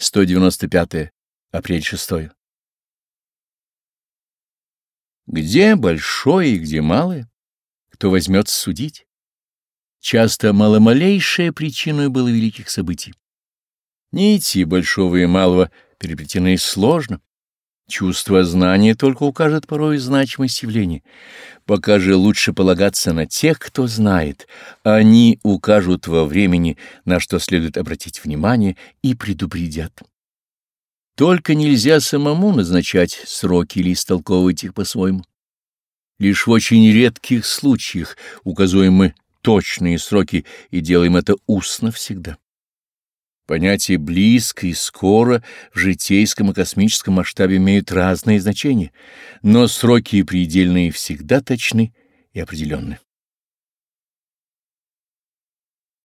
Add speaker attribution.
Speaker 1: 195. Апрель 6. Где большое и где малое? Кто возьмется судить? Часто маломалейшая причиной было великих событий. Нити большого и малого переплетены сложно. Чувство знания только укажет порой значимость явления. Пока же лучше полагаться на тех, кто знает. Они укажут во времени, на что следует обратить внимание, и предупредят. Только нельзя самому назначать сроки или истолковывать их по-своему. Лишь в очень редких случаях указываем мы точные сроки и делаем это устно всегда. Понятия «близко» и «скоро» в житейском и космическом масштабе имеют разные значения, но сроки предельные всегда точны и определенны.